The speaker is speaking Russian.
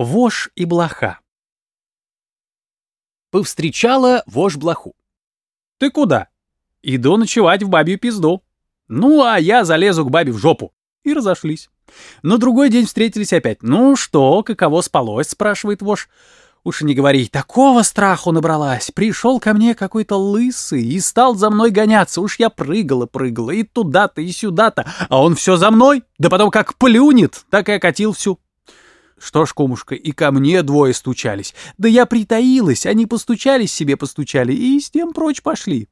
Вож и блоха. Повстречала вож блоху. Ты куда? Иду ночевать в бабью пизду. Ну, а я залезу к бабе в жопу. И разошлись. На другой день встретились опять. Ну что, каково спалось, спрашивает вож. Уж не говори, такого страху набралась. Пришел ко мне какой-то лысый и стал за мной гоняться. Уж я прыгала, прыгала и туда-то, и сюда-то. А он все за мной. Да потом как плюнет, так и окатил всю. Что ж, кумушка, и ко мне двое стучались. Да я притаилась, они постучались себе, постучали, и с тем прочь пошли.